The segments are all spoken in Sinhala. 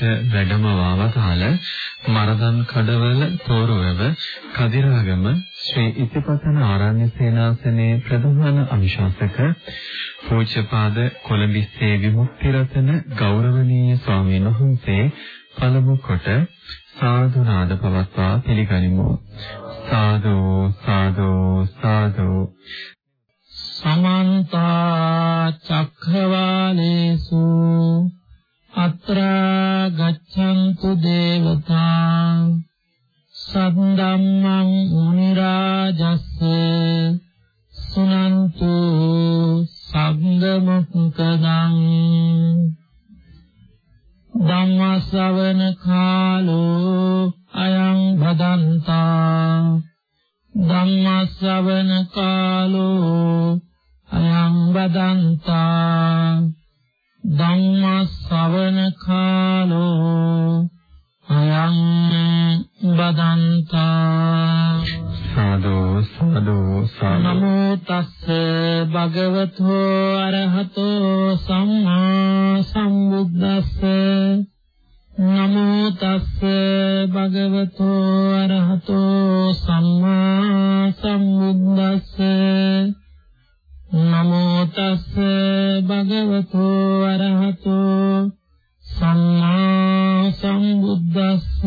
ධර්ම මණ්ඩපයේට වැඩම වවතාල මරදන් කඩවල තෝරවව කදිරාගම ශ්‍රී ඉතිපතන ආරණ්‍ය සේනාසනයේ ප්‍රධාන අනුශාසක පූජ්‍යපාද කොළඹිස්සේ විමුක්ති රතන ගෞරවනීය ස්වාමීන් වහන්සේ පළමු කොට සාදු නාද පවත්වා පිළිගනිමු. සාදු සාදු සාදු. සමන්ත චක්ඛවාලේසු අත්‍රා ගච්ඡන්තු දේවතා සද්දම්මං මුනි රාජස්ස සුනන්තු සග්ග මුක්කදං ධම්ම ශ්‍රවණ කාලෝ අයං භදන්තා ධම්ම ශ්‍රවණ කාලෝ අයං භදන්තා ධම්ම ශ්‍රවණ කාලෝ අයං බදන්තා සාදු සාදු. නමෝ තස්ස භගවතෝ අරහතෝ සම්මා සම්බුද්දස්ස. නමෝ තස්ස භගවතෝ අරහතෝ සම්මා සම්බුද්දස්ස නමෝ තස්ස භගවතු අරහතෝ සම්මා සම්බුද්දස්ස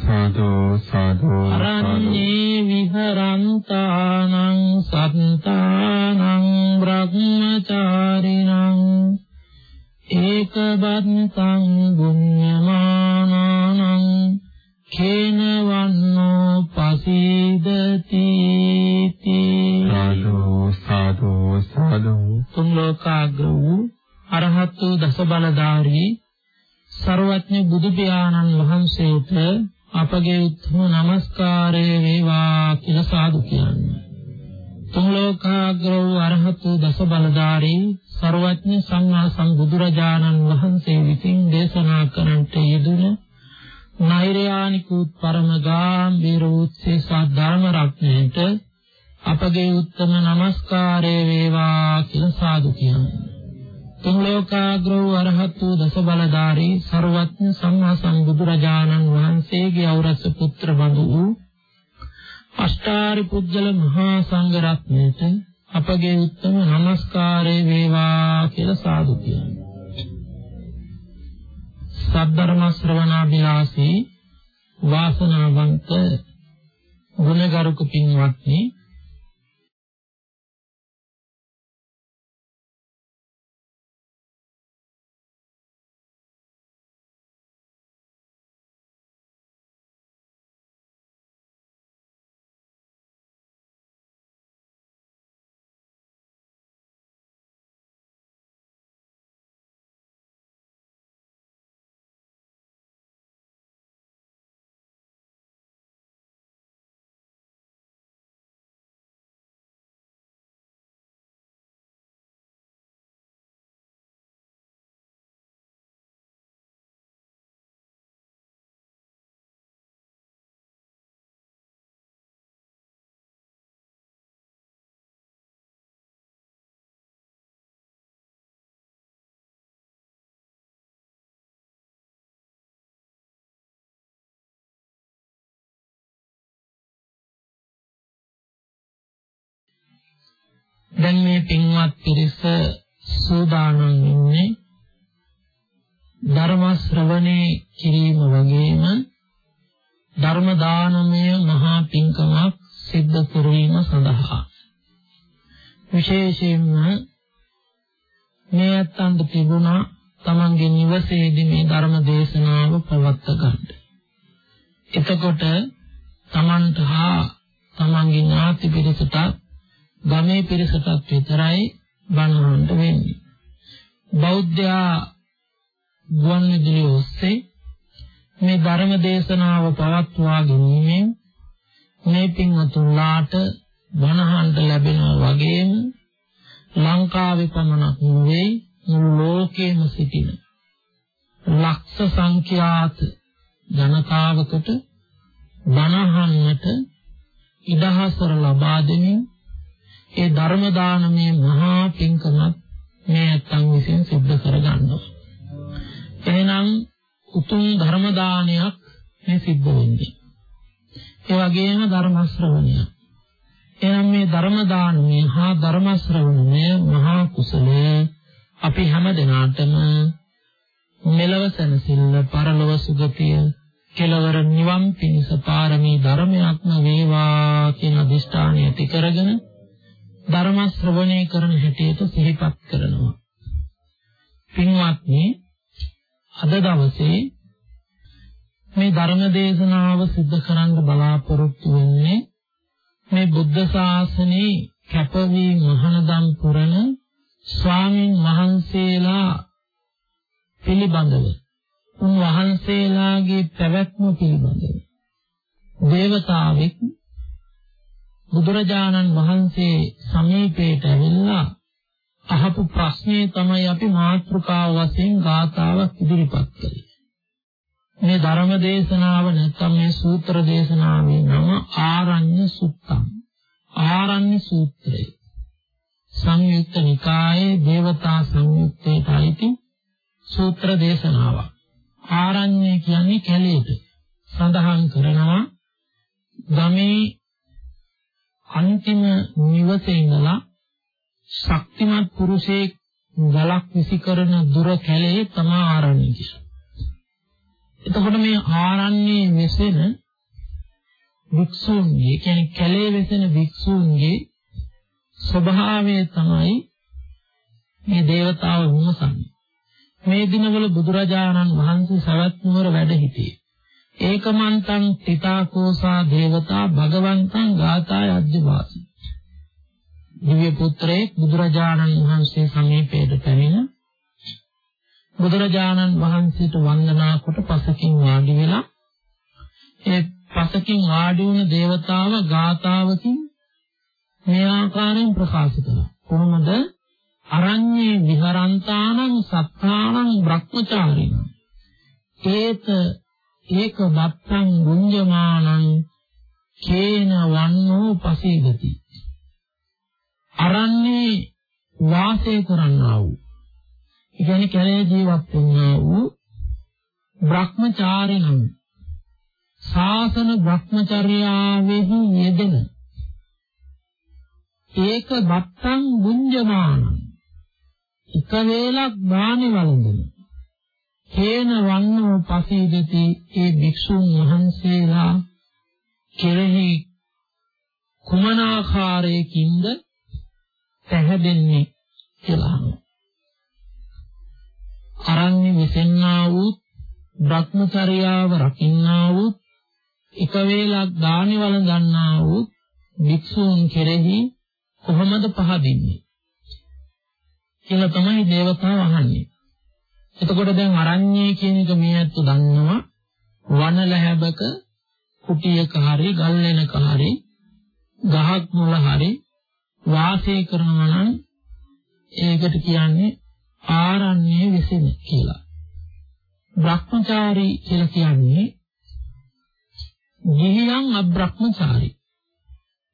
සාදු සාදු අරණ්‍යේ විහරන්තානං සත්තානං බ්‍රහ්මචාරිණං ඒකබන්තං පුඤ්ඤමානානං කේන ප්‍රසීදති සාදු සාදු සාදු. තුන් ලෝකාග්‍ර වූ අරහත් වූ දසබලධාරී ਸਰවඥ බුදු පියාණන් වහන්සේට අපගේ උතුම් নমස්කාරය වේවා කියලා සාදු කියන්නේ. තුන් ලෝකාග්‍ර වූ අරහත් වූ දසබලධාරී ਸਰවඥ සම්මා සම්බුදුරජාණන් වහන්සේ විසින් දේශනා කරන්නට යෙදුණා නෛර්යානිකූත් පරම ගාම්භීරෝත්සේ සද්ධර්ම රත්නයට අපගේ උත්තම নমස්කාරය වේවා කියලා සාදු කියනවා. තුන් ලෝකාග්‍රෝ අරහතු දස බලධාරී ਸਰවඥ සම්මා සම්බුදුරජාණන් වහන්සේගේ අවරස පුත්‍ර බඳු වූ අෂ්ටාරි පුජ්‍යල මහා සංඝ රත්නයට අපගේ උත්තම নমස්කාරය වේවා කියලා සාදු කියනවා. සද්ධර්ම ශ්‍රවණාභිලාෂී වාසනාවන්ත ගුණගරුක පින්වත්නි දැන් මේ පින්වත් පිරිස සූදානම් ඉන්නේ ධර්ම ශ්‍රවණේ කිරීම වගේම ධර්ම දානමය මහා පින්කමක් සිද්ධ කිරීම සඳහා විශේෂයෙන්ම මේ අතන්ද තිබුණා තමන්ගේ නිවසේදී මේ ධර්ම දේශනාව පවත්ව ගන්න. එතකොට තමන්ට හා තමන්ගේ ඥාති පිරිසට ගමේ පිරිසටත් විතරයි බණවන්න වෙන්නේ. බෞද්ධයා ගුවන් විදුලිය ඔස්සේ මේ ධර්ම දේශනාව පවත්වා ගැනීමෙන් මේ පින්වතුන්ලාට බණහඬ ලැබෙනවා වගේම ලංකාවේ පමණක් නෙවෙයි මුළු ලෝකෙම සිටින ලක්ෂ සංඛ්‍යාත ජනතාවකට බණහන්නට ඉඩහසර ලබා දෙමින් ඒ ධර්ම දානමේ මහා පින්කමත් මේ අත්ං විසින් සිද්ධ කර ගන්නවා. උතුම් ධර්ම දානයක් මේ සිද්ධ වෙන්නේ. ඒ වගේම ධර්ම ශ්‍රවණය. එනම් මේ ධර්ම දානමය හා ධර්ම ශ්‍රවණය මහා කුසලයේ අපි හැම දිනාටම මෙලව සනසිල්ල පරලොව සුගතිය කෙලවර නිවන් පිණිස පාරමී ධර්මයක්ම වේවා කියන අදිෂ්ඨානය ඇති කරගෙන ධර්ම ශ්‍රවණය කරන හැටියට සිහිපත් කරනවා. පින්වත්නි අද දවසේ මේ ධර්ම දේශනාව සිද්ධ කරන්න බලාපොරොත්තු වෙන්නේ මේ බුද්ධ ශාසනයේ කැපවී මහානදම් පුරන ස්වාමින් වහන්සේලා පිළිබඳව උන්වහන්සේලාගේ පැවැත්ම පිළිබඳව දේවතාවෙක් බුදුරජාණන් වහන්සේ සමීපයට ඇවිල්ලා අහපු ප්‍රශ්නේ තමයි අපි මාතෘකාව වශයෙන් ගාථාවක් ඉදිරිපත් කළේ. මේ ධර්ම දේශනාව නැත්නම් මේ සූත්‍ර දේශනාවේ නම ආරණ්‍ය සුත්තම්. ආරණ්‍ය සූත්‍රය. සංයුක්ත නිකායේ දේවතා සංයුත්තේට අයිති සූත්‍ර දේශනාවක්. ආරණ්‍ය කියන්නේ කැලේට. සඳහන් කරනවා ගමේ අන්තිම නිවසේ ඉඳලා ශක්තිමත් පුරුෂයෙක් ගලක් විසිකරන දුර කැලේ තමා ආරණ්‍ය කියලා. එතකොට මේ ආරණ්‍යයේ වෙසෙන වික්ෂුන්ගේ කියන්නේ කැලේ වෙසෙන වික්ෂුන්ගේ ස්වභාවය තමයි මේ దేవතාව විමසන්නේ. මේ දිනවල බුදුරජාණන් වහන්සේ සවැත් නුවර වැඩ සිටියේ. ඒකමන්තං තිතාකෝසා දේවතා භගවන්තං ගාථාය අධ්‍යවාසී. දිව්‍ය පුත්‍රයෙක් බුදුරජාණන් වහන්සේ සමීපයට පැමිණ බුදුරජාණන් වහන්සේට වන්දනා කොට පසකින් වාඩි වෙලා ඒ පසකින් වාඩි වුණ దేవතාව ගාථාවකින් මේ ආකාරයෙන් ප්‍රකාශ කළා. කොහොමද? අරඤ්ඤේ විහරන්තානං සත්තානං බ්‍රහ්මචාරිණ. ඒත ඒක වත්තං ගුඤ්ජමානං කේන වන්නෝ පසීදති. අරන්නේ වාසය කරන්නා වූ. ඒ කියන්නේ කැලේ ජීවත් වෙනා වූ බ්‍රහ්මචාරිණං ශාසන බ්‍රහ්මචර්යාවෙහි යෙදෙන ඒක වත්තං ගුඤ්ජමානං එක වේලක් බාණි වළඳන හේන වන්නෝ පසීදති ඒ භික්ෂුන් වහන්සේලා කෙරෙහි කුමනාකාරයකින්ද පැහැදෙන්නේ කියලා අරන්නේ විසෙන්නා වූ භ්‍රමචර්යාව රකින්නා වූ එක වේලක් දානි වළඳන්නා වූ භික්ෂූන් කෙරෙහි කොහොමද පහදින්නේ කියලා තමයි දේවතාව අහන්නේ. එතකොට දැන් අරඤ්ඤය කියන එක මේ ඇත්ත දන්නවා වන ලැබක කුටියක හරි ගල් වෙනක හරි ගහක් මුල හරි වාසය කරනවා නම් ඒකට කියන්නේ ආරණ්‍ය විසින කියලා. භ්‍රමචාරී කියලා කියන්නේ ගිහියන් අබ්‍රහ්මචාරී.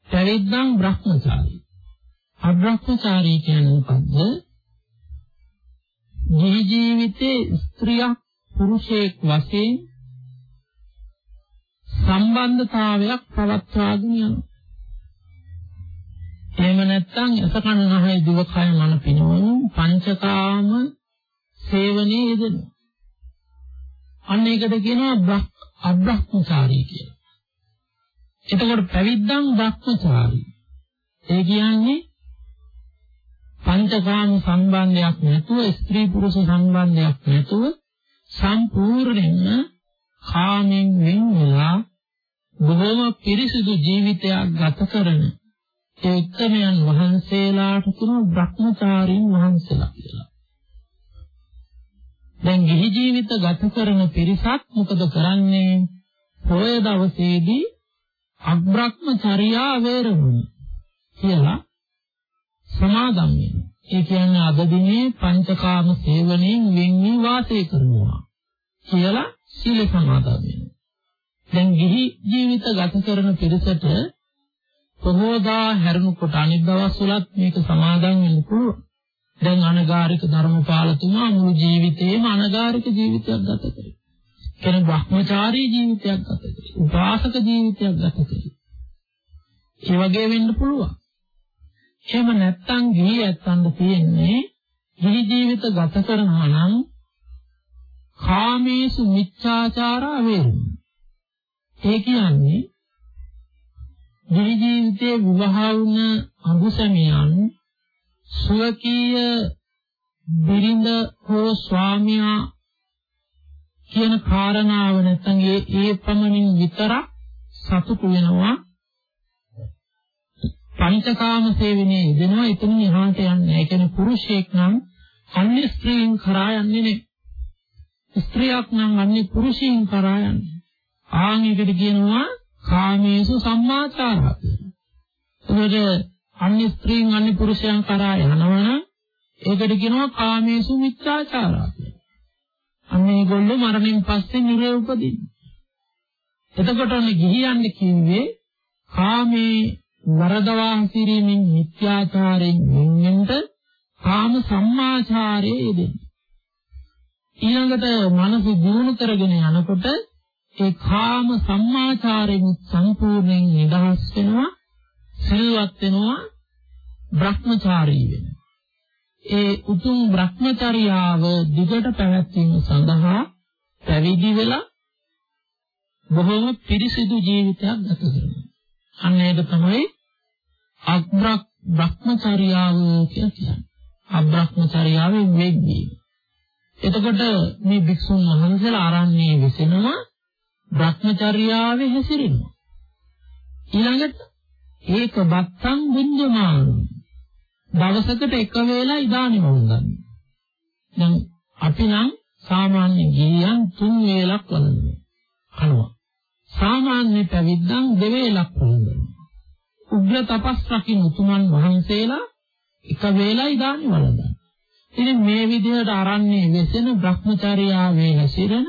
පැවිද්දන් බ්‍රහ්මචාරී. අබ්‍රහ්මචාරී කියන්නේ මොකද්ද? ජී ජීවිතේ ස්ත්‍රියක් පුරුෂයෙක් වශයෙන් සම්බන්ධතාවයක් පවත්වාගෙන යනවා. එහෙම නැත්නම් අසකන නැහැ දිවකය මන පිනවන පංචකාම සේවනයේ යෙදෙනවා. අන්න ඒකට කියනවා අබ්‍රහ්මචාරී කියලා. එතකොට පැවිද්දන් බ්‍රහ්මචාරී. ඒ කියන්නේ පංචකාම සම්බන්ධයක් නැතුව ස්ත්‍රී පුරුෂ සම්බන්ධයක් නැතුව සම්පූර්ණයෙන්ම කාමෙන් වෙන් වෙලා බොහොම පිරිසිදු ජීවිතයක් ගත කරන ඒ උත්තමයන් වහන්සේලාට කියන බ්‍රහ්මචාරීන් වහන්සේලා කියලා. දැන් ගිහි ජීවිත ගත කරන පිරිසක් මොකද කරන්නේ? පොය දවසේදී අබ්‍රහ්මචර්යා වේරමණී කියලා සමාදම් වෙනවා. ඒ කියන්නේ අද දිනේ පංචකාම සේවනයෙන් වෙන්නේ වාසය කරනවා කියලා සීල සමාදන් වෙනවා. දැන් ගිහි ජීවිත ගත කරන පිරිසට ප්‍රහෝදා හැරුණු කොට අනිත් දවස්වලත් මේක සමාදන් වෙන්න පුළුවන්. දැන් අනගාരിക ධර්මපාලතුමා මුළු ජීවිතේම අනගාരിക ජීවිතයක් ගත කරේ. කියන බ්‍රහ්මචාරී ජීවිතයක් ගත කරේ. උපාසක ජීවිතයක් ගත කරේ. ඒ වගේ වෙන්න පුළුවන්. එහෙම නැත්නම් ගිහි ඇත්තන්ට තියෙන්නේ ගිහි ජීවිත ගත කරනවා නම් කාමේසු මිච්ඡාචාරා වේරමණී. ඒ කියන්නේ ගිහි ජීවිතයේ විවාහ වුණ අඹසමියන් සුවකීය බිරිඳ හෝ ස්වාමියා කියන කාරණාව නැත්නම් ඒ ඒ පමණින් විතරක් සතුටු වෙනවා පංචකාම සේවනයේ යෙදෙනවා එතනින් එහාට යන්නේ. ඒ කියන්නේ පුරුෂයෙක් නම් අන්‍ය ස්ත්‍රීන් කරා යන්නේ නැහැ. ස්ත්‍රියක් නම් අන්‍ය පුරුෂයින් කරා යන්නේ. ආන් එකට කියනවා කාමේසු සම්මාචාරා කියලා. එතකොට අන්‍ය ස්ත්‍රීන් අන්‍ය පුරුෂයන් කරා යනවනම් ඒකට කියනවා කාමේසු මිත්‍යාචාරා කියලා. අන්න ඒගොල්ලෝ මරණයෙන් පස්සේ නිරේ උපදින්නේ. එතකොට ඔන්න ගිහියන්නේ කිව්වේ කාමේ වරදවා හැසිරීමෙන් මිත්‍යාචාරයෙන් වෙන්වෙන්ට කාම සම්මාචාරයේ යෙදෙනවා. ඊළඟට මනස දියුණු කරගෙන යනකොට ඒ කාම සම්මාචාරයෙන් සම්පූර්ණයෙන් නිදහස් වෙනවා සිල්වත් වෙනවා භ්‍රමචාරී වෙනවා. ඒ උතුම් භ්‍රමචර්යාව දිගට පැවැත්වීම සඳහා පැවිදි වෙලා බොහෝම පිරිසිදු ජීවිතයක් ගත කරනවා. අන්න ඒක තමයි අග්‍රක් භ්‍රමචර්යාව කියලා කියන්නේ. අබ්‍රහ්මචර්යාවෙන් වෙන්නේ. එතකොට මේ භික්ෂුන් වහන්සේලා ආරණ්‍යයේ විසෙනවා භ්‍රමචර්යාවේ හැසිරෙනවා. ඊළඟට ඒක බත්තං බුද්ධමාන දවසකට එක වේලා ඉදානි වුණා. දැන් අපි නම් සාමාන්‍ය ගිහියන් තුන් වේලක් වළඳනවා. කනවා. සාමාන්‍ය පැවිද්දන් දෙවේලක් වළඳනවා. උග්‍ර තපස් රකින්න උතුමන් වහන්සේලා එක වේලයි දානි වළඳනවා. ඉතින් මේ විදිහට ආරන්නේ වෙසෙන Brahmacharyaවේ හැසිරෙන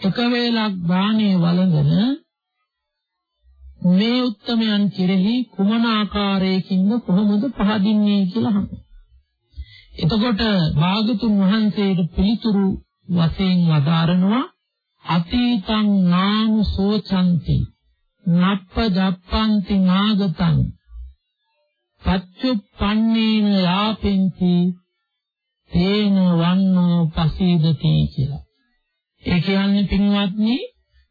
එක වේලක් දානේ වළඳන මේ උත්තමයන් කෙරෙහි කුමන ආකාරයකින්ද කොහොමද පහදින්නේ කියලා අහනවා. එතකොට භාගතුන් වහන්සේට පිළිතුරු වශයෙන් වදාරනවා අතීතං නාම සෝචಂತಿ නප්ප ජප්පන්ති නාගතං පච්චුප්පන්නේන යාපෙන්ති තේන වන්නෝ පසීදති කියලා. ඒ කියන්නේ පින්වත්නි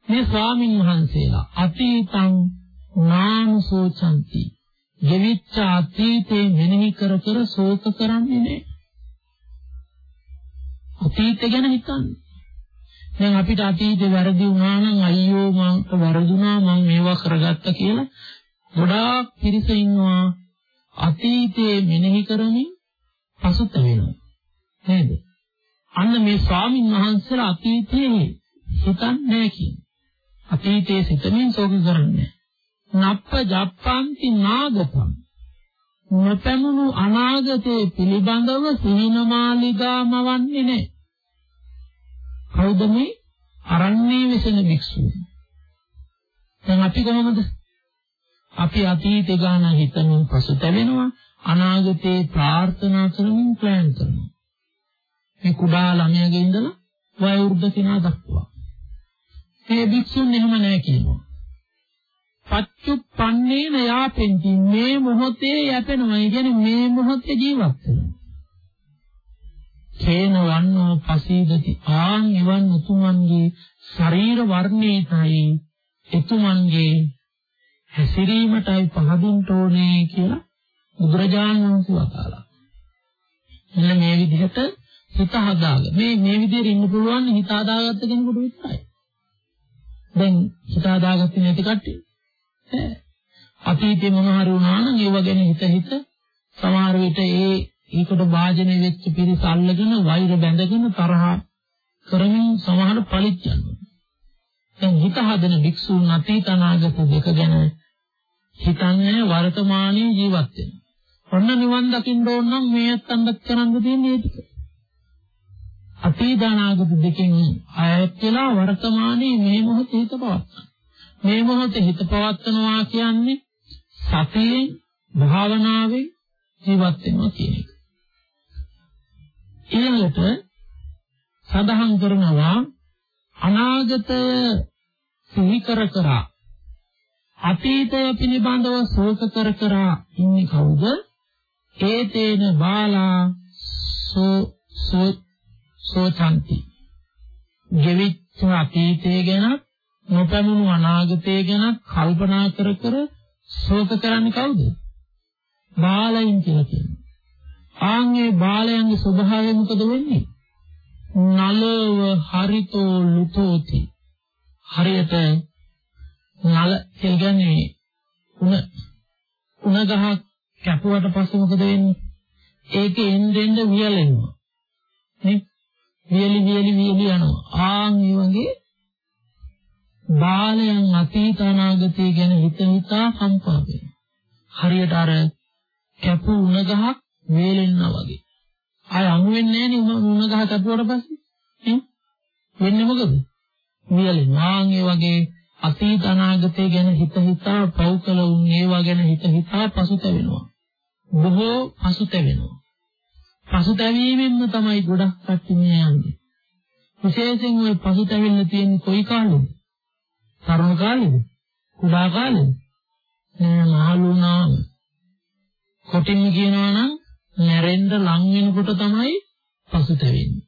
මේ ස්වාමින් වහන්සේලා අතීතං නාම සෝචಂತಿ ජීවිත අතීතේ මෙනෙහි කර කර ශෝක කරන්නේ නැහැ. අතීතය ගැන හිතන්නේ. දැන් අපිට අතීතේ වැරදි වුණා නම් අයියෝ මං වැරදුනා මං මේවා කරගත්තා කියලා ගොඩාක් පිරිස ඉන්නවා අතීතයේ මෙනෙහි කරමින් පසුත වෙනවා. නේද? අන්න මේ ස්වාමින් වහන්සේලා අතීතයේ හිතන්නේ නැහැ කියන්නේ. අතීතයේ සිතමින් ශෝක කරන්නේ නප්ප ජප්පන්ති නාගතම් නොපැමුණු අනාගතයේ පිළිබඳව සිහිනමාලිගාමවන්නේ නැහැ. කවුද මේ අරන්නේ විසෙන භික්ෂුව? දැන් අපි කොහොමද? අපි අතීතේ ගාන හිතමින් පසුතැවෙනවා අනාගතේ ප්‍රාර්ථනා කරමින් ප්ලෑන් කරනවා. මේ කුඩා ළමයාගේ ඉඳලා වයෝවෘද්ධ කෙනා දක්වා. මේ භික්ෂුන් එහෙම නැහැ කියනවා. පච්චුප්පන්නේන යාපෙන්ති මේ මොහොතේ යැපෙනවා. ඒ කියන්නේ මේ මොහොතේ ජීවත් වෙනවා. කේන වන්නෝ පසීදති ආන් එවන් උතුමන්ගේ ශරීර වර්ණයටයි එතුමන්ගේ හැසිරීමටයි පහදින්න ඕනේ කියලා බුදුරජාණන් වහන්සේ වදාළා. මෙන්න මේ විදිහට හිත හදාගන්න. මේ මේ විදිහට ඉන්න පුළුවන් හිත හදාගත්ත කෙනෙකුට විතරයි. දැන් හිත හදාගත්තේ නැති කට්ටිය. ඈ අතීතේ මොන හරි වුණා නම් ඒව ගැන හිත හිත සමහර විට ඒ ඒකට වාජනය වෙච්ච පිරිස අල්ලගෙන වෛර බැඳගෙන තරහ කරමින් සමහර පලිත් යනවා. දැන් හිත හදන භික්ෂුන් අතීත අනාගත දෙක ගැන හිතන්නේ වර්තමානයේ ජීවත් වෙනවා. ඔන්න නිවන් දකින්න ඕන නම් මේ අත්තන්වත් කරන්න තියෙන්නේ ඒක. අතීත අනාගත දෙකෙන් අයත් වෙලා වර්තමානයේ මේ මොහොතේ හිත පවත්වා. මේ මොහොතේ හිත පවත්වනවා කියන්නේ සතියෙන් භාවනාවෙන් ජීවත් වෙනවා කියන එක. ඊළඟට සඳහන් කරනවා අනාගතය සිහි කර කර අතීතය පිළිබඳව ශෝක කර කර ඉන්නේ කවුද? ඒතේන බාලා සෝ සෝ සෝචන්ති. ගෙවිච්ච අතීතය ගැන නොපැමුණු අනාගතය ගැන කල්පනා කර කර ශෝක කරන්නේ කවුද? බාලයින් කියලා කියනවා. ආන්ගේ බාලයන්ගේ ස්වභාවය මොකද වෙන්නේ? නලව හරිතෝ ලුතෝති. හරියට නල කියන්නේ උණ උණ ගහ කැපුවට පස්සේ මොකද වෙන්නේ? ඒකේ එන්නෙන්ද වියලෙනවා. නේ? වියලි වියලි වියලි යනවා. ආන් මේ වගේ බාලයන් අතීත අනාගතය ගැන හිත හිතා කම්පා වෙනවා. හරියට අර කැපු උණ ගහක් වේලෙන්නා වගේ. ආය අමු වෙන්නේ නැහැ නේ උණ ගහ කැපුවට පස්සේ. වෙන්නේ මොකද? වියලෙනවා. ආන් ඒ වගේ අතීත අනාගතය ගැන හිත හිතා පව් කළ උන් ඒවා ගැන හිත හිතා පසුතැවෙනවා. බොහෝ පසුතැවෙනවා. පසුතැවීමෙන්ම තමයි ගොඩක් කට්ටිය මේ යන්නේ. විශේෂයෙන් ওই පසුතැවෙන්න තියෙන කොයි කාලෙද? තරුණ කාලෙද? කුඩා කාලෙද? නෑ මහලුණාම. කොටින් කියනවා නම් නැරෙන්න ලං වෙනකොට තමයි පසුතැවෙන්නේ.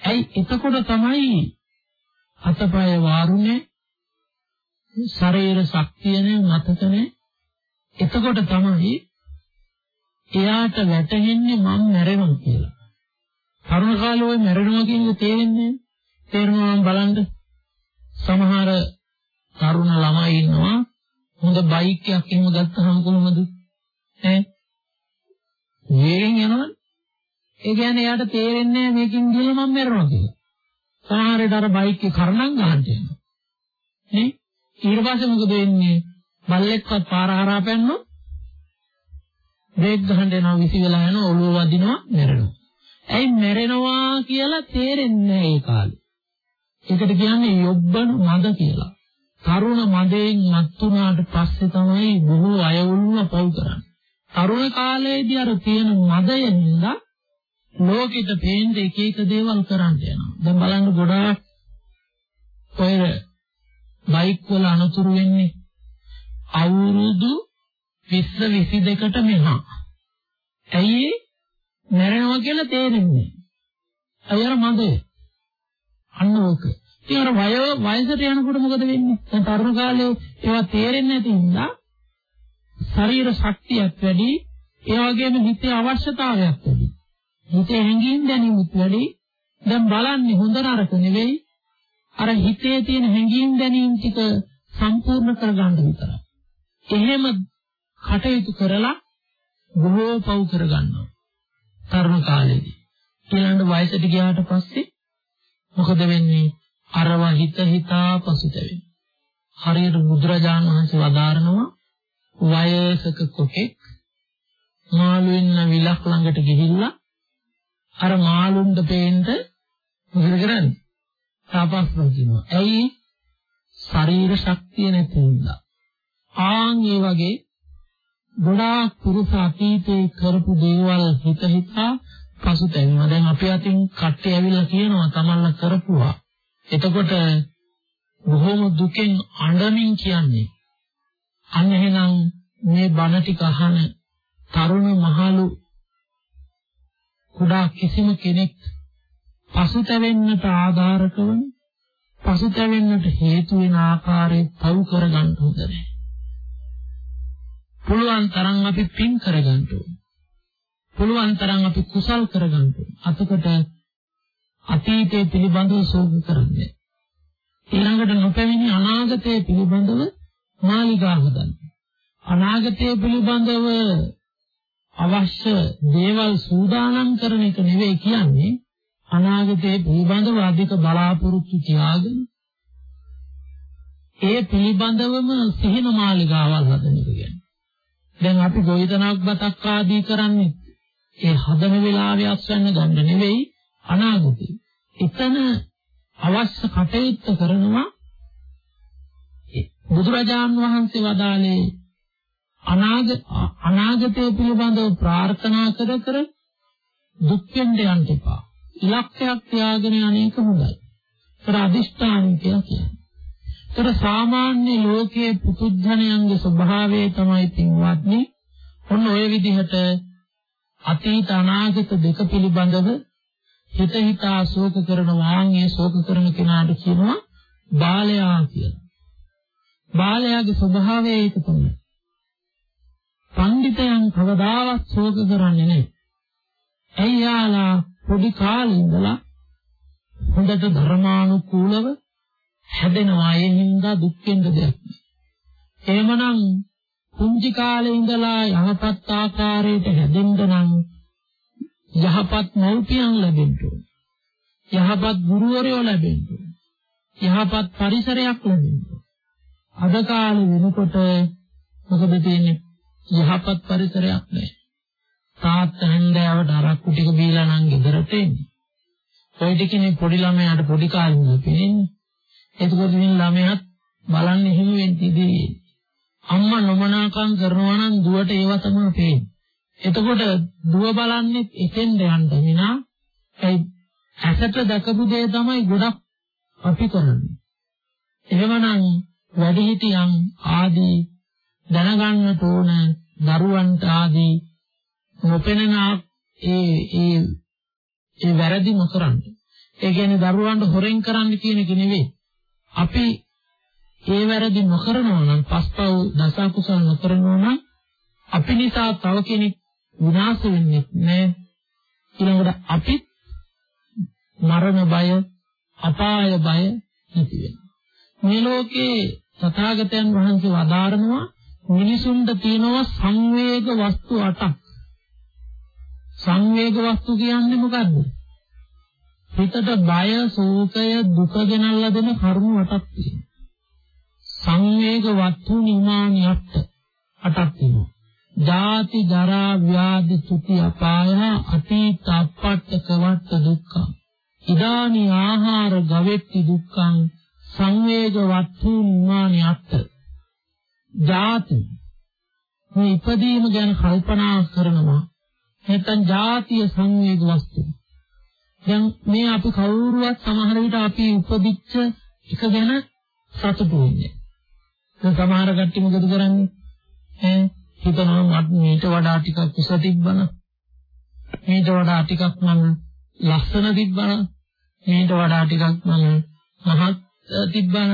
ඇයි එතකොට තමයි අතපය වාරුනේ ශරීර ශක්තිය නේ මතක නේ එතකොට තමයි එයාට වැටහෙන්නේ මම මැරෙනවා කියලා. තරුණ කාලේ ඔය මැරෙනවා කියන එක තේරෙන්නේ තේරෙනවා නම් බලන්න. සමහර තරුණ ළමයි ඉන්නවා හොඳ බයික් එකක් එහෙම ගත්තහම කොහොමද? ඈ වේගෙන් යනවා. ඒ කියන්නේ එයාට තේරෙන්නේ මේකෙන් ගිහලා මම මැරෙනවා කියලා. සමහරවිට අර බයික් එක කරණම් ගන්න යනවා. නේ? ඊට පස්සේ මොකද වෙන්නේ? බල්ලෙක්වත් පාර හරහා පැන්නොත් බ්‍රේක් ගහන්න යනවා විසි වෙලා යනවා ඔළුව වදිනවා මැරෙනවා. ඇයි මැරෙනවා කියලා තේරෙන්නේ නැහැ ඒ කාලේ. ඒකට කියන්නේ යොබ්බන මද කියලා. තරුණ මදයෙන් මත් වුණාට පස්සේ තමයි බොහෝ අය වුණා පව් කරන්නේ. තරුණ කාලයේදී අර තියෙන මදයෙන්ද ලෝකෙට පේන්න එක එක දේවල් කරන්න යනවා. දැන් බලන්න ගොඩාක් ඔය බයික් වල අනතුරු වෙන්නේ අවුරුදු 20 22ට මෙහා. ඇයි මැරෙනවා කියලා තේරෙන්නේ. අයර මදේ. අන්න ඕක. ඉතින් අර වය වයසට යනකොට මොකද වෙන්නේ? දැන් තරුණ කාලේ ඒවා තේරෙන්නේ නැති නිසා ශරීර ශක්තියක් වැඩි, ඒ වගේම හිතේ අවශ්‍යතාවයක් වැඩි. හිතේ හැඟීම් දැනීමුත් වැඩි. දැන් බලන්නේ හොඳ නරක නෙවෙයි. අර හිතේ තියෙන හැඟීම් දැනීම් ටික සම්පූර්ණ කරගන්න විතරයි. එහෙම කටයුතු කරලා බොහෝ පව් කරගන්නවා. තරුණ කාලේදී. ඊළඟ වයසට ගියාට පස්සේ මොකද වෙන්නේ? අරව හිත හිතා පසුතැවෙන. හරියට බුදුරජාණන් වහන්සේ වදාරනවා වයසක කොටෙක් මාළු වෙන විලක් ළඟට ගිහිල්ලා අර මාළුන්ට පේන්න මොකද කරන්නේ? තාපස්ම කියනවා. ඇයි? ශරීර ශක්තිය නැති නිසා. ආන් ඒ වගේ ගොඩාක් පුරුෂ අතීතේ කරපු දේවල් හිත හිතා පසුතැවෙනවා. දැන් අපි අතින් කට්ටි ඇවිල්ලා කියනවා තමන්ලා කරපුවා. එතකොට බොහොම දුකෙන් අඬමින් කියන්නේ. අන්න එහෙනම් මේ බණ ටික අහන තරුණ මහලු කුඩා කිසිම කෙනෙක් පසුතැවෙන්නට ආධාරක වන පසුතැවෙන්නට හේතු වෙන ආකාරයේ පව් කරගන්න හොඳ නැහැ. පුළුවන් තරම් අපි පින් කරගන්න ඕනේ. පුළුවන් තරම් අපි කුසල් කරගන්න ඕනේ. අතකට අතීතයේ පිළිබඳව සෝක කරන්නේ. ඊළඟට නොපැමිණි අනාගතයේ පිළිබඳව මාලිගා හදන්න. අනාගතයේ පිළිබඳව අවශ්‍ය දේවල් සූදානම් කරන එක නෙවෙයි කියන්නේ අනාගතයේ පිළිබඳව අධික බලාපොරොත්තු තියාගෙන ඒ පිළිබඳවම සිහින මාලිගාවල් හදන එක කියන්නේ. දැන් අපි ගොවිතැනක් බතක් ආදී කරන්නේ ඒ හදන වෙලාවේ අස්වැන්න ගන්න නෙවෙයි අනාගතේ. එතන අවශ්‍ය කටයුත්ත කරනවා බුදුරජාන් වහන්සේ වදාළේ අනාගත අනාගතය පිළිබඳව ප්‍රාර්ථනා කර කර දුක් වෙන්න යන්න එපා. ඉලක්කයක් තියාගෙන අනේක හොඳයි. ඒතර අදිෂ්ඨාන කියලා කියන්නේ. ඒතර සාමාන්‍ය ලෝකයේ පුදුජනයන්ගේ ස්වභාවය තමයි පින්වත්නි ඔන්න ඔය විදිහට අතීත අනාගත දෙක පිළිබඳව හිත හිතා ශෝක කරන වාංගේ ශෝක කරන කෙනාට කියනවා බාලයා කියලා. බාලයාගේ ස්වභාවය ඒක තමයි. පඬිතයන් කවදාවත් ශෝක කරන්නේ නැහැ. එයාලා පොඩි කාලේ ඉඳලා හොඳට ධර්මානුකූලව හැදෙනවා ඒ හින්දා දුක් වෙන්න දෙයක් නෑ. එහෙමනම් කුංචි කාලේ ඉඳලා යහපත් ආකාරයට හැදෙන්න නම් යහපත් මව්පියන් ලැබෙන්න ඕන. යහපත් ගුරුවරයෝ ලැබෙන්න ඕන. යහපත් පරිසරයක් ලැබෙන්න ඕන. අද කාලේ වෙනකොට මොකද තියෙන්නේ? යහපත් පරිසරයක් නැහැ. තාත්තා හැන්දෑවට අරක්කු ටික බීලා නම් ගෙදරට එන්නේ. ඔය ටිකනේ පොඩි ළමයාට පොඩි කාලේ ඉඳලා පේන්නේ. එතකොට ඉතින් ළමයාත් බලන්නේ එහෙම වෙන්නේ අම්මා නොමනාකම් කරනවා නම් දුවට ඒව තමයි පේන්නේ. එතකොට දුව බලන්නේ එතෙන්ද යන්න විනා ඒ ඇසට දැකපු දේ තමයි ගොඩක් අපි කරන්නේ. එහෙමනම් වැඩිහිටියන් ආදී දැනගන්නට ඕන දරුවන්ට ආදී නොපෙනෙන ඒ ඒ ඒ වැරදි නොකරන්න. ඒ කියන්නේ දරුවන්ට හොරෙන් කරන්න කියන එක නෙවෙයි. අපි ඒ වැරදි නොකරනවා නම් පස්පව් දස කුසල නොකරනවා නම් අපි නිසා තව කෙනෙක් විනාශ වෙන්නේ නැහැ. ඊළඟට අපි මරණ බය, අපාය බය නැති වෙනවා. මේ ලෝකේ තථාගතයන් වහන්සේ වදාරනවා මිනිසුන්ට තියෙනවා සංවේග වස්තු 8ක්. සංවේග වස්තු කියන්නේ මොකද්ද? හිතට බය, ශෝකය, දුක ගෙනල්ලා දෙන කර්ම 8ක් තියෙනවා. සංවේග වස්තු නිමානියට 8ක් තියෙනවා. ජාති ජරා ව්‍යාධි චුති අපාය අතීත අපට්ඨක වට දුක්ඛ. ඉදානි ආහාර ගවෙත්ති දුක්ඛං සංවේග වස්තු නිමානියට ජාති. මේ ඉපදීම ගැන කල්පනා කරනවා. නැත්නම් ජාතිය සංවේග වස්තු. දැන් මේ අපි කවුරුවත් සමහර විට අපි උපදිච්ච එක ගැන සතුටු වෙන්නේ දැන් සමහර කට්ටිය මොකද කරන්නේ? ඈ හිතනවා මට මීට වඩා ටිකක් කුස තිබ්බන. මීට වඩා ටිකක් මම ලස්සන තිබ්බන. මීට වඩා ටිකක් මම මහත් තිබ්බන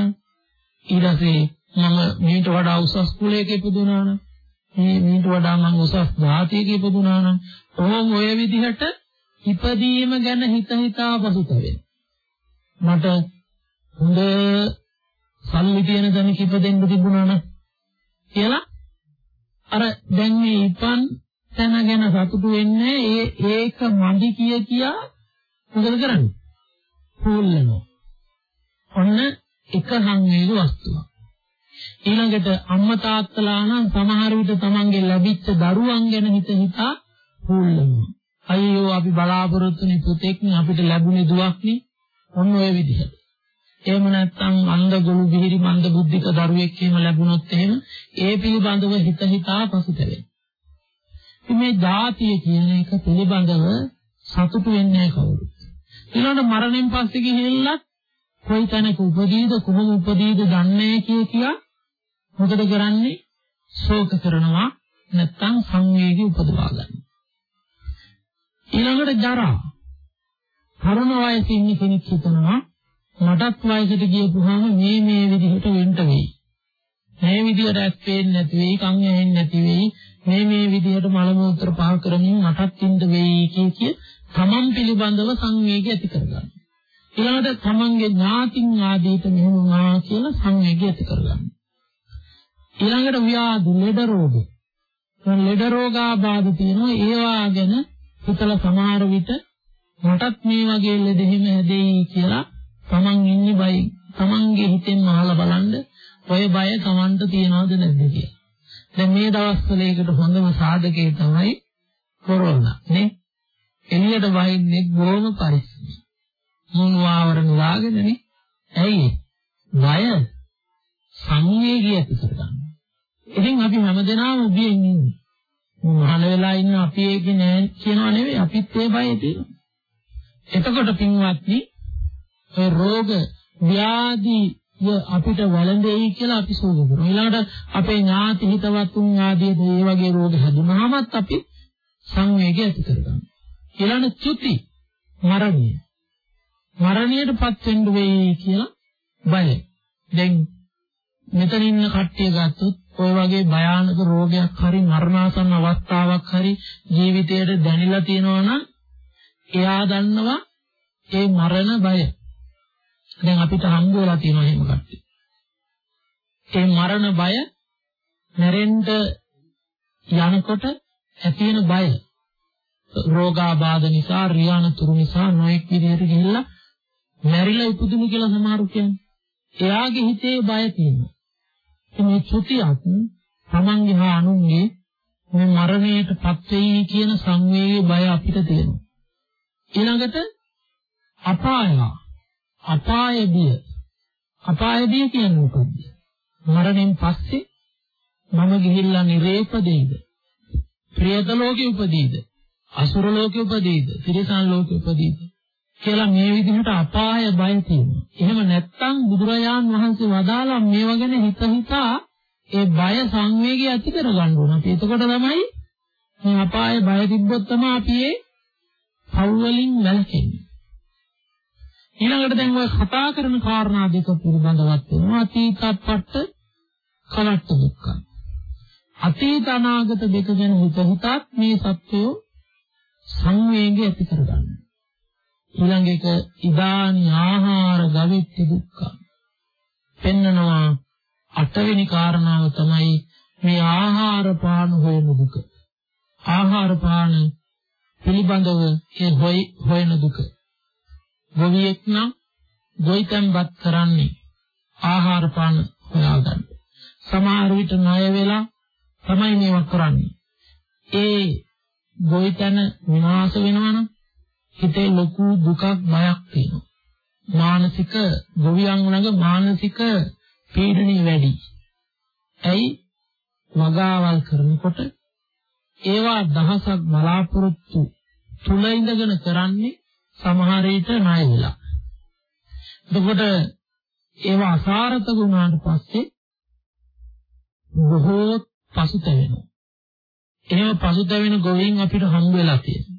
ඊට පස්සේ මම මීට වඩා උසස් කුලයක ඉපදුනා නම් මේ මීට වඩා මම උසස් ජාතියක ඉපදුනා නම් ඕම් ඔය විදිහට ඉපදීම ගැන හිත හිතා පසුතැවෙන මට හොඳ සල්ලි තියෙන තැනක ඉපදෙන්න තිබුණා නම් කියලා අර දැන් මේ ඉපන් තැන ගැන සතුටු වෙන්නේ ඒ ඒක මදි කිය කියා මොකද කරන්නේ? හොල්ලනවා. ඔන්න එක සංවේග වස්තුවක්. ඊළඟට අම්මා තාත්තලා නම් සමහර විට තමන්ගේ ලැබිච්ච දරුවන් ගැන හිත හිතා හොල්ලනවා. අයියෝ අපි බලාපොරොත්තුනේ පුතෙක්නේ අපිට ලැබුණේ දුවක්නේ. ඔන්න ඔය විදිහට. එහෙම නැත්නම් අන්ධ ගොළු බිහිරි මන්ද බුද්ධික දරුවෙක් එහෙම ලැබුණොත් එහෙම ඒ පිළිබඳව හිත හිතා පසුතැවෙන. මේ ධාතිය කියන එක පිළිබඳව සතුටු වෙන්නේ කවුරුත්. ඊළඟ මරණයෙන් පස්සේ ගිහිල්ලත් කොයි තැනක උපදීද කොහොම උපදීද දන්නේ කිය කියා මොකද කරන්නේ? ශෝක කරනවා නැත්නම් සංවේගී උපදවා ගන්න. ඊළඟට ජරා. තරුණ වයසේ ඉන්න කෙනෙක් හිතනවා මටත් වයසට ගියපුවාම මේ මේ විදිහට වෙන්න වෙයි. මේ විදිහට ඇස් පේන්නේ නැති වෙයි, කන් ඇහෙන්නේ නැති වෙයි, මේ මේ විදිහට මල මූත්‍ර පහ කරමින් මටත් ඉන්න වෙයි කිය කිය තමන් පිළිබඳව සංවේගය ඇති කරගන්න. ඊළඟට තමන්ගේ ඥාතින් ආදීට මෙහෙම වුණා කියලා සංවේගය ඇති කරගන්න. ඊළඟට ව්‍යාධි ලෙඩ රෝග. දැන් ලෙඩ රෝගාබාධ තියෙනවා ඒවා ගැන හිතලා සමහර විට මටත් මේ වගේ ලෙඩ හිම හැදෙයි කියලා තමන් ඉන්නේ බයි තමන්ගේ හිතෙන් අහලා බලන්න ඔය බය තමන්ට තියනවද නැද්ද කියලා. දැන් මේ දවස්වල ඒකට හොඳම සාධකේ තමයි කොරෝනා නේ. එළියට වහින්නේ බොහොම පරිස්සමෙන්. මුණු ආවරණ දාගෙනනේ. ඇයි? බය සංවේගය ඇති කරගන්න. ඉතින් අපි හැමදෙනාම උබියෙන් ඉන්නේ. මහාන වෙලා ඉන්න අපි ඒක නෑ කියනවා නෙවෙයි අපිත් ඒ බය තියෙනවා. එතකොට පින්වත්නි ඒ රෝග ව්‍යාධි අපිට වැළඳෙයි කියලා අපි සෝද කරනවා. ඊළඟට අපේ ඥාති හිතවත්තුන් ආදී මේ වගේ රෝග හැදුනහමත් අපි සංවේගය ඇති කරගන්නවා. ඊළඟ චුති මරණය. මරණයටපත් වෙන්න වෙයි කියලා බය. දැන් මෙතන ඉන්න කට්ටිය ගත්තොත් ඔය වගේ භයානක රෝගයක් හරි මරණාසන්න අවස්ථාවක් හරි ජීවිතයට දැනෙලා තියෙනවා නම් එයා දන්නවා ඒ මරණ බය. දැන් අපිට හම්බ වෙලා තියෙනවා එහෙම කට්ටිය. ඒ මරණ බය මැරෙන්න යනකොට ඇති වෙන බය රෝගාබාධ නිසා රියානතුරු නිසා නොඑක් විදිහට ගිහිල්ලා මැරිලා ඉපදුණු කියලා සමහරු කියන්නේ. එයාගේ හිතේ බය තියෙනවා. මේ චුතියක් තමන්ගේ හා අනුන්ගේ මේ මරණයටපත් වෙයි කියන සංවේගී බය අපිට තියෙනවා. ඊළඟට අපාය අපාය බිය අපාය බිය කියන්නේ මොකද්ද? මරණයෙන් පස්සේ මම ගිහිල්ලා නිරේපදෙයිද? ප්‍රේත ලෝකෙ උපදීද? අසුර ලෝකෙ උපදීද? තිරිසන් ලෝකෙ උපදීද? කියලා මේ විදිහට අපාය බය තියෙනවා. එහෙම නැත්නම් බුදුරජාන් වහන්සේ වදාලා මේවා ගැන හිත හිතා ඒ බය සංවේගය ඇති කරගන්න ඕන. අපි එතකොට තමයි මේ අපාය බය තිබ්බොත් තමයි අපි ඒ පව් වලින් වැළකෙන්නේ. ඊළඟට දැන් ඔය කතා කරන කාරණා දෙක පිළිබඳවත් වෙනවා අතීතප්පට කලට්ට දුක්ඛ. අතීත අනාගත දෙක ගැන හිත හිතත් මේ සත්‍යය සංවේගය ඇති කරගන්නවා. ඊළඟ එක ඉදානි ආහාර ගවිත්‍ය දුක්ඛ. පෙන්නනවා අටවෙනි කාරණාව තමයි මේ ආහාර පාන හොයන දුක. ආහාර පාන පිළිබඳව ඒ හොයන දුක. ගොවියෙක් නම් ගොවිතැන්පත් කරන්නේ ආහාර පාන හොයාගන්න. සමහර විට ණය වෙලා තමයි මේවා කරන්නේ. ඒ ගොවිතැන විනාශ වෙනවනම් හිතේ ලොකු දුකක් බයක් තියෙනවා. මානසික ගොවියන්ගුණගේ මානසික පීඩනය වැඩි. ඇයි වගාවල් කරනකොට ඒවා දහසක් බලාපොරොත්තු තුල ඉඳගෙන කරන්නේ සමහර විට ණය වෙලා. එතකොට ඒවා අසාර්ථක වුණාට පස්සේ බොහෝ පසුතැවෙනවා. එහෙම පසුතැවෙන ගොවීන් අපිට හම්බ වෙලා තියෙනවා.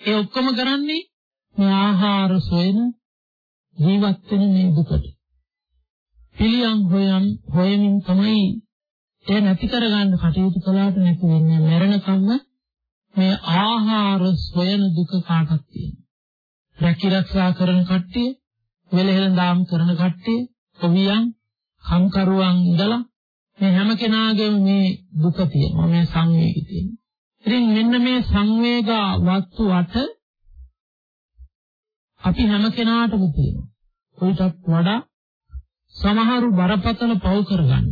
ඒ ඔක්කොම කරන්නේ මේ ආහාර සොයන ජීවත් වෙන මේ දුකට. පිළියම් හොයන් හොයමින් තමයි ඒ නැති කරගන්න කටයුතු කළාට නැති වෙන්නේ මරණකම්ම මේ ආහාර සොයන දුක කාටත් තියෙනවා. රැකිරක්ෂා කරන කට්ටිය, වෙලහෙළඳාම් කරන කට්ටිය, කවියන්, කම්කරුවන් ඉඳලා මේ හැම කෙනාගේම මේ දුක තියෙනවා, මේ සංවේගය තියෙනවා. ඉතින් මෙන්න මේ සංවේග වස්තු අට අපි හැම කෙනාටම තියෙනවා. කොයිටත් වඩා සමහරු බරපතල පව් කරගන්නවා.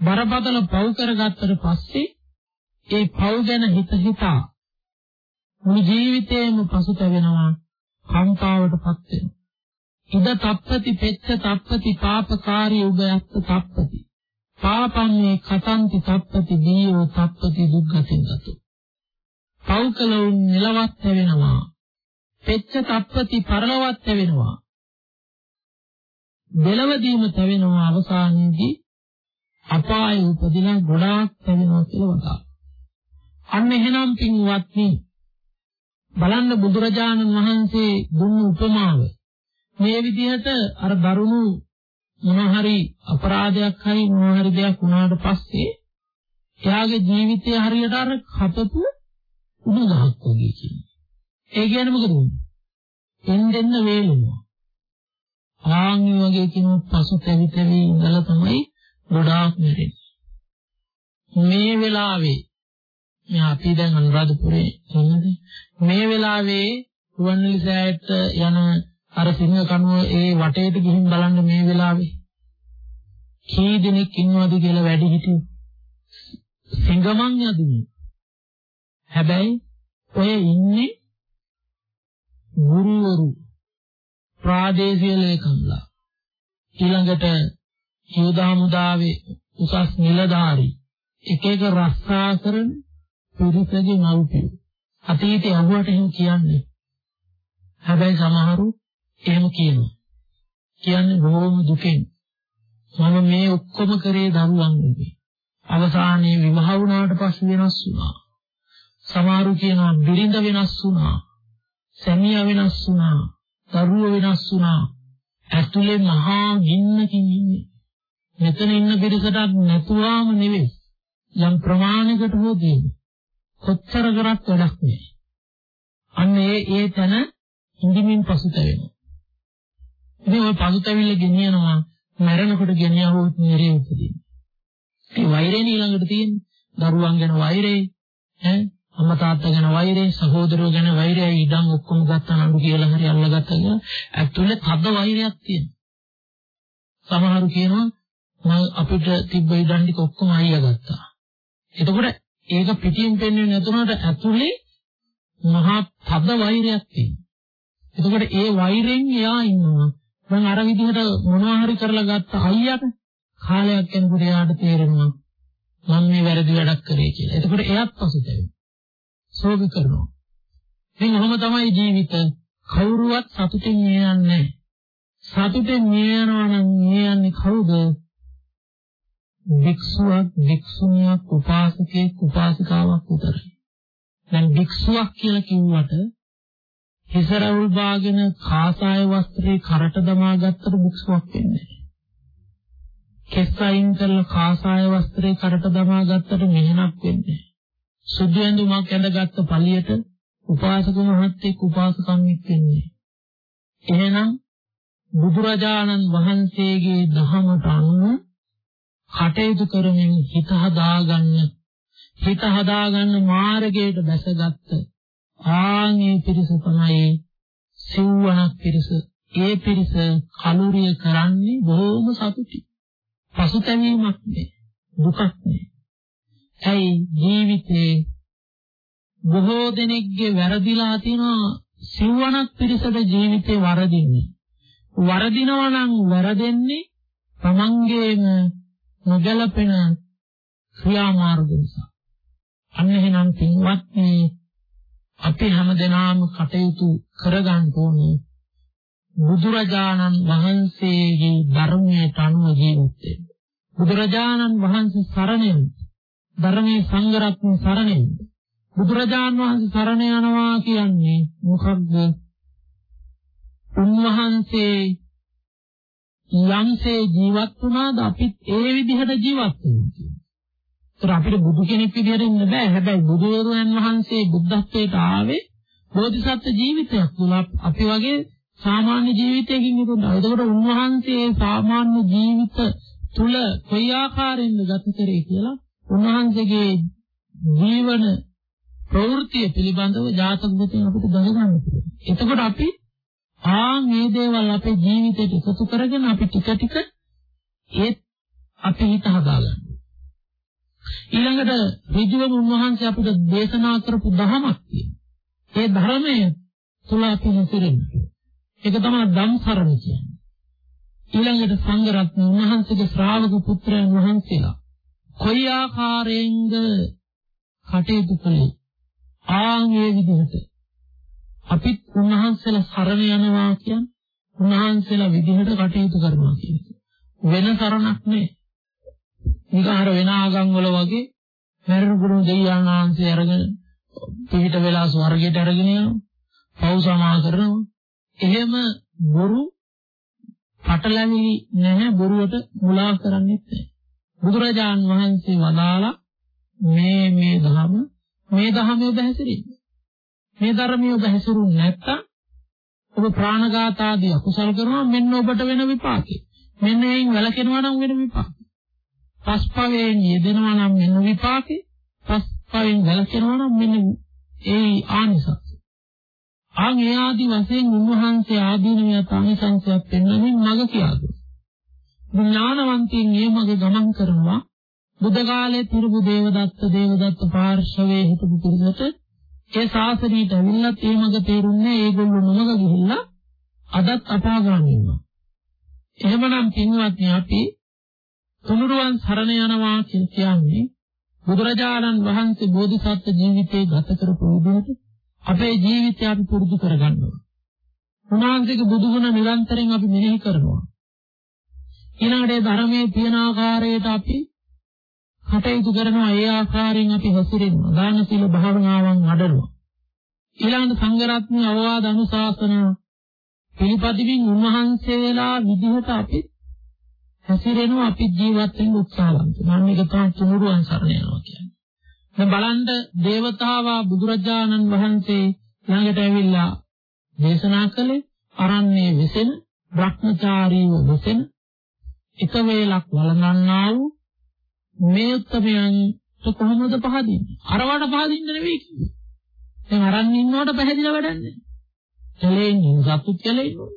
බරපතල පව් කරගත්තට පස්සේ ඒ පව් ගැන හිත හිතා මුළු ජීවිතේම පසුතැවෙනවා කාන්තාවටපත් වෙනවා. ඉද තප්පති පෙච්ච තප්පති පාපකාරී උභයස්ස තප්පති පාපන්නේ කතන්ති තප්පති දීයෝ තප්පති දුක්ගතින් ගතු. පෞකලොන් නිලවත් වෙනවා. පෙච්ච තප්පති පරලවත් වෙනවා. දෙලවදීම තැවෙනවා අවසානයේදී අපාය උපදිනා ගොඩාක් තැවෙනවා කියලා වදා. අන්න එහෙනම් පින්වත්නි බලන්න බුදුරජාණන් වහන්සේ දුන්න උපමාව මේ විදිහට අර දරුණු මොන හරි අපරාධයක් හරි මොන හරි දෙයක් වුණාට පස්සේ එයාගේ ජීවිතය හරියට අර කපපු උඩු ගහක් වගේ කියන්නේ. ඒ කියන්නේ මොකද වෙන්නේ? එන්නෙන්න වේලෙනවා. ආන්ගේ වගේ කෙනෙක් පසු තැවි තැවි ඉඳලා තමයි ගොඩාක් මැරෙන්නේ. මේ වෙලාවේ මේ අපි දැන් අනුරාධපුරේ ඉන්නේ මේ වෙලාවේ රුවන්වැලි සෑයට යන අර සිංහ කනුව ඒ වටේට ගිහින් බලන්න මේ වෙලාවේ කී දෙනෙක් ඉන්නවද කියලා වැඩි හිටියෝ. සිංගමන් යදිනේ. හැබැයි ඔය ඉන්නේ ගුරුවරු ප්‍රාදේශීය ලේකම්ලා. ඊළඟට යෝධා මුදාවේ උසස් නිලධාරී එක එක රස්සා කරන පිරිසගේ මව්පියෝ. අතීතේ අහුවට එහෙම කියන්නේ. හැබැයි සමහරු එහෙම කියනවා. කියන්නේ බොහොම දුකෙන්. මම මේ ඔක්කොම කරේ දරුවන් වෙන්නේ. අවසානයේ විවාහ වුණාට පස්සේ වෙනස් වුණා. සමහරු කියනවා බිරිඳ වෙනස් වුණා. සැමියා වෙනස් වුණා. දරුවෝ වෙනස් වුණා. ඇතුලේ මහා ගින්නකින් ඉන්නේ. මෙතන ඉන්න පිරිසට නැතුවාම නෙවෙයි. යම් ප්‍රමාණයකට හෝ දෙන්නේ. කොච්චර කරත් වැඩක් නෑ. අන්න ඒ ඒ තැන ඉඳිමින් පසුතැවෙනවා. ඉතින් ඔය පසුතැවිල්ල ගෙනියනවා මරණකොට ගෙනියවොත් නිරේ උපදින්නේ. ඒ වෛරය ඊළඟට තියෙන්නේ. දරුවන් ගැන වෛරේ ඈ අම්මා තාත්තා ගැන වෛරේ සහෝදරයෝ ගැන වෛරය ඉඩම් ඔක්කොම ගත්තා නඩු කියලා හරි අල්ලගත්තා කියලා ඇතුලේ තද වෛරයක් තියෙනවා. සමහරු කියනවා මම අපිට තිබ්බ ඉඩම් ටික ඔක්කොම අයියා ගත්තා. එතකොට ඒක පිටින් පෙන්වෙන්නේ නැතුනට ඇතුලේ මහා තද වෛරයක් තියෙනවා. එතකොට ඒ වෛරෙන් එයා ඉන්නවා. මම අර විදිහට මොනවා හරි කරලා ගත්ත අයියට කාලයක් යනකොට එයාට තේරෙනවා මම මේ වැරදි වැඩක් කරේ කියලා. එතකොට එයාත් පසුතැවෙනවා. සෝග කරනවා. ඉතින් ඔහොම තමයි ජීවිත. කවුරුවත් සතුටින් නියන්නේ නැහැ. සතුටින් නියනවා නම් නියන්නේ කවුද? භික්ෂුවක්, භික්ෂුණියක්, උපාසකෙක්, උපාසිකාවක් විතරයි. දැන් භික්ෂුවක් කියලා කිව්වට හිසරවුල් බාගෙන කාසාය වස්ත්‍රේ කරට දමා ගත්තට භික්ෂුවක් වෙන්නේ නැහැ. කෙස් අයින් කරලා කාසාය වස්ත්‍රේ කරට දමා ගත්තට මෙහෙණක් වෙන්නේ නැහැ. සුදු ඇඳුමක් ඇඳගත්ත පළියට උපාසක මහත්තයෙක් උපාසකම්ෙක් වෙන්නේ. එහෙනම් බුදුරජාණන් වහන්සේගේ දහමට අනුව කටයුතු කරමින් හිත හදාගන්න හිත හදාගන්න මාර්ගයට බැසගත්ත ආන්ගේ පිරිස තමයි සිව්වණක් පිරිස. ඒ පිරිස කලුරිය කරන්නේ බොහොම සතුටි. පසුතැවීමක් නෑ. දුකක් නෑ. ඇයි ජීවිතේ බොහෝ දෙනෙක්ගේ වැරදිලා තියෙනවා සිව්වණක් පිරිසට ජීවිතේ වරදින්නේ. වරදිනවා නම් වරදෙන්නේ තමන්ගේම නොගැලපෙන ක්‍රියාමාර්ග නිසා. අන්න එහෙනම් පින්වත්නි අපි හැමදෙනාම කටයුතු කරගන්න ඕනේ බුදුරජාණන් වහන්සේගේ ධර්මයට අනුව ජීවත් වෙන්න. බුදුරජාණන් වහන්සේ සරණෙන් ධර්මයේ සංගරත්න සරණෙන් බුදුරජාණන් වහන්සේ සරණ යනවා කියන්නේ මොකක්ද? උන්වහන්සේ යම්සේ ජීවත් වුණාද අපිත් ඒ විදිහට ජීවත් වෙනවා කියන්නේ. ඒතර අපිට බුදු කෙනෙක් විදිහට ඉන්න බෑ. හැබැයි බුදුරජාණන් වහන්සේ බුද්ධත්වයට ආවේ බෝධිසත්ව ජීවිතයක් තුළ අපි වගේ සාමාන්‍ය ජීවිතයකින් ඉඳලා. ඒකෝට උන්වහන්සේ සාමාන්‍ය ජීවිත තුළ කොයි ආකාරයෙන්ද ගත කරේ කියලා උන්වහන්සේගේ ජීවන ප්‍රවෘත්තිය පිළිබඳව ජාතක පොතෙන් අපිට දැනගන්න පුළුවන්. එතකොට අපි ආ මේ දේවල් අපේ ජීවිතයට එකතු කරගෙන අපි ටික ටික ඒ අපි හිත හදාගන්න. ඊළඟට ඍජුවම උන්වහන්සේ අපිට දේශනා කරපු දහමක් තියෙනවා. ඒ ධර්මය තුල අපි හැසිරෙන්න. ඒක තමයි ධම්සරණ කියන්නේ. ඊළඟට සංඝ රත්න උන්වහන්සේගේ ශ්‍රාවක පුත්‍රයන් වහන්සේලා කොයි ආකාරයෙන්ද කටයුතු කළේ ආන්ගේ විදිහට අපිත් උන්වහන්සේලා සරණ යනවා කියන්නේ උන්වහන්සේලා විදිහට කටයුතු කරනවා කියන්නේ වෙන සරණක් නෑ නිකාර වෙන ආගම් වල වගේ මරණගුරු දෙවියන් වහන්සේ අරගෙන පිටිට වෙලා ස්වර්ගයට අරගෙන යනවා පව් සමා කරනවා එහෙම බොරු පටලැවිලි නැහැ බොරුවට මුලා කරන්නේ නැහැ බුදුරජාන් වහන්සේ වදාලා මේ මේ ධම මේ ධමයේ ඔබ හැසිරෙන්න. මේ ධර්මයේ ඔබ හැසිරුනේ නැත්තම් ඔබ ප්‍රාණඝාත ආදී අකුසල කරනවා මෙන්න ඔබට වෙන විපාකේ. මෙන්න එයින් වැළකෙනවා නම් වෙන විපාකේ. පස්පවෙන් යෙදෙනවා නම් මෙන්න විපාකේ. පස්පවෙන් වැළකෙනවා නම් මෙන්න ඒ ආනිසංස. ආන් ඒ ආදී වශයෙන් උන්වහන්සේ ආදීනමිය ආනිසංසයක් පෙන්වමින් මඟ කියලා දුන්නා. ඥානවන්තයින් මේ මගේ ගමන් කරනවා බුද්ධ කාලයේ තිරුබු දේවදත්ත දේවදත්ත පාර්ශවයේ හිටපු පිරිසට ඒ ශාසනයට ඇවිල්ලත් ඒ මඟ තේරුන්නේ ඒගොල්ලෝ නොමග ගිහිල්ලා අදත් අපාගාමී වෙනවා. එහෙමනම් පින්වත්නි අපි තුනුරුවන් සරණ යනවා කියන්නේ බුදුරජාණන් වහන්සේ බෝධිසත්ව ජීවිතේ ගත කරපු විදිහට අපේ ජීවිතය අපි පුරුදු කරගන්නවා. උන්වහන්සේගේ බුදුගුණ නිරන්තරයෙන් අපි මෙනෙහි කරනවා. ඊළඟට ධර්මයේ තියෙන ආකාරයට අපි කටයුතු කරනවා ඒ ආකාරයෙන් අපි හැසිරෙනවා දාන සීල භාවනාවන් වඩනවා ඊළඟට සංඝරත්න අවවාද අනුශාසන පිළිපදිමින් උන්වහන්සේලා විදිහට අපි හැසිරෙනවා අපි ජීවත් වෙන්න උත්සාහවන්ත. මම මේක තමයි තුනුරුවන් සරණ යනවා කියන්නේ. දැන් බලන්න దేవතාවා බුදුරජාණන් වහන්සේ ළඟට ඇවිල්ලා දේශනා කළේ අරන්නේ විසෙන භ්‍රමචාරීව විසෙන එක වේලක් වළඳන්නා වූ මේ උත්තරයන්ට කොහොමද පහදින්නේ? අරවට පහදින්න නෙවෙයි කිව්වේ. දැන් අරන් ඉන්නවට පැහැදිලා වැඩන්නේ. කලේ ඉන්න සතුත් කලේ ඉන්නවා.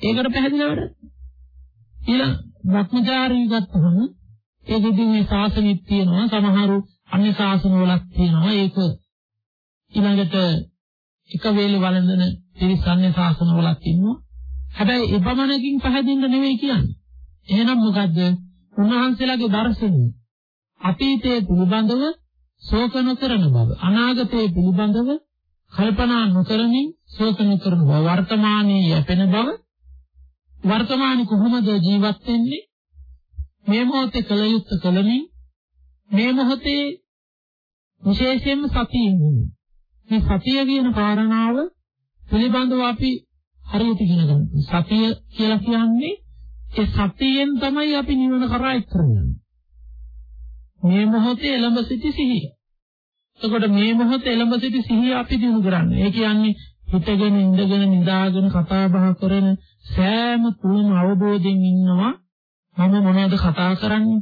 ඒකට පැහැදිලා වැඩන්නේ. ඊළඟ භ්‍රමචාරී ගත්තහම ඒකෙදි මේ ශාසනෙත් තියෙනවා. සමහරු අන්‍ය ශාසන වලක් තියෙනවා. ඒක ඊළඟට එක වේල වළඳන පිරිස් අන්‍ය ශාසන වලක් ඉන්නවා. හැබැයි එපමණකින් පහදින්න නෙවෙයි කියන්නේ. එහෙනම් මොකද්ද? උන්වහන්සේලාගේ දර්ශනය. අතීතයේ පිළිබඳව ශෝක නොකරන බව අනාගතයේ පිළිබඳව කල්පනා නොකරමින් ශෝක නොකරන බව වර්තමානයේ යැපෙන බව වර්තමානයේ කොහොමද ජීවත් වෙන්නේ මේ මොහොතේ කල යුත්තේ කලමින් මේ මොහොතේ විශේෂයෙන්ම සතියෙන් මේ සතිය කියන කාරණාව පිළිබඳව අපි හරියට ඉගෙන ගන්න. සතිය කියලා කියන්නේ ඒ සතියෙන් තමයි අපි නිවන කරා ඉක්කරන්නේ. මේ මොහොතේ එළඹ සිටි සිහිය. එතකොට මේ මොහොතේ එළඹ සිටි සිහිය අපි දිනු කරන්නේ. ඒ කියන්නේ හිතගෙන ඉඳගෙන නිදාගෙන කතා බහ කරන සෑම තුනම අවබෝධයෙන් ඉන්නවා. මම මොනවද කතා කරන්නේ?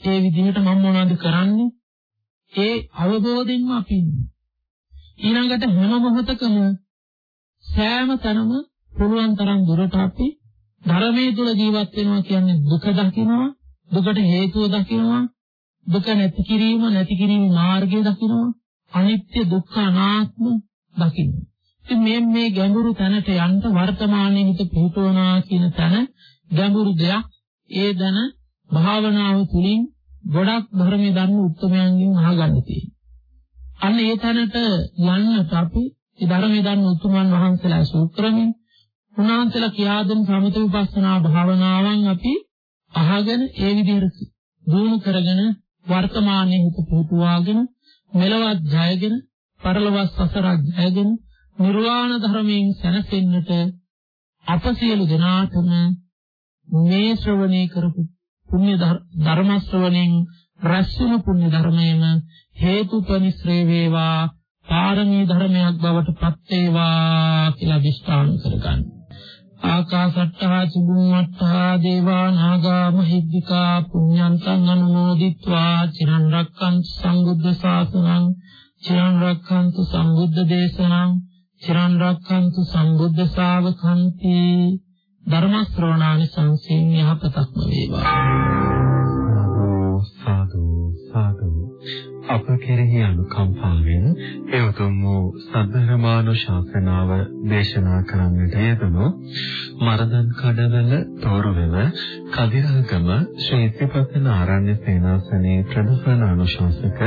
ඒ විදිහට මම මොනවද කරන්නේ? ඒ අවබෝධයෙන්ම අපි ඉන්නවා. ඊළඟට හැම මොහොතකම සෑම තැනම පුළුවන් තරම් දුරට අපි ධර්මයේ තුල ජීවත් වෙනවා කියන්නේ දුක දකිනවා දුකට හේතුව දකිනවා දුක නැති කිරීම නැති කිරීමේ මාර්ගය දකිනවා අනිත්‍ය දුක්ඛ අනාත්ම දකිනවා. ඉතින් මේ මේ ගැඹුරු තැනට යන්න වර්තමානයේ හිත පිහිටවනවා කියන තැන ගැඹුරු දෙයක් ඒ දන භාවනාව තුළින් ගොඩක් ධර්මයේ දන්න උත්තරයන්ගෙන් අහගන්න තියෙනවා. අන්න ඒ තැනට යන්නට අපි ඒ ධර්මයේ දන්න උතුමන් වහන්සේලා සූත්‍රමින් උන්වහන්සේලා කියා දෙන සමත විපස්සනා භාවනාවන් අපි අහගෙන ඒ විදිහට දිනු කරගෙන වර්තමානයේ හිත පුහුණුවාගෙන මෙලවත් ජයගෙන පරලොවත් සසරක් ජයගෙන නිර්වාණ ධර්මයෙන් සැනසෙන්නට අප සියලු දෙනාටම මේ ශ්‍රවණය කරපු පුණ්‍ය ධර්ම ශ්‍රවණයෙන් රැස්වෙන පුණ්‍ය ධර්මයම හේතුපනිශ්‍රේ වේවා පාරමී ධර්මයක් බවට පත් වේවා කියලා විශ්වාස කරගන්න. ආකාසට්ටා චුම්මට්ටා දේවා නාග මහිද්దికා පුඤ්ඤන්තං අනුමෝදිත්වා චිරන් රැක්කන්තු සංබුද්ධ ශාසනං චිරන් රැක්කන්තු සංබුද්ධ දේශනං චිරන් රැක්කන්තු සංබුද්ධ ශාවකන්ති ධර්ම ශ්‍රවණානි සංසීන් යහපතක්ම වේවා සාදු සාදු. අප කෙරෙහි අනුකම්පාවෙන් ඒ උතුම් වූ සද්ධර්මානුශාසනාව දේශනා කරන්නට යෙදුණු මරදන් කඩවල තෝරවෙව කදිරාගම ශ්‍රී ත්‍රිපතන ආරණ්‍ය සේනාසනයේ ප්‍රධාන අනුශාසක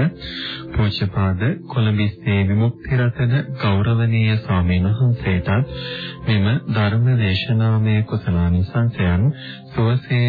පූජ්‍යපාද කොළඹිස්සේ විමුක්ති රතන ගෞරවනීය ස්වාමීන් වහන්සේටත් මෙම ධර්ම දේශනාමය කුසලානිසංසයන් සුවසේ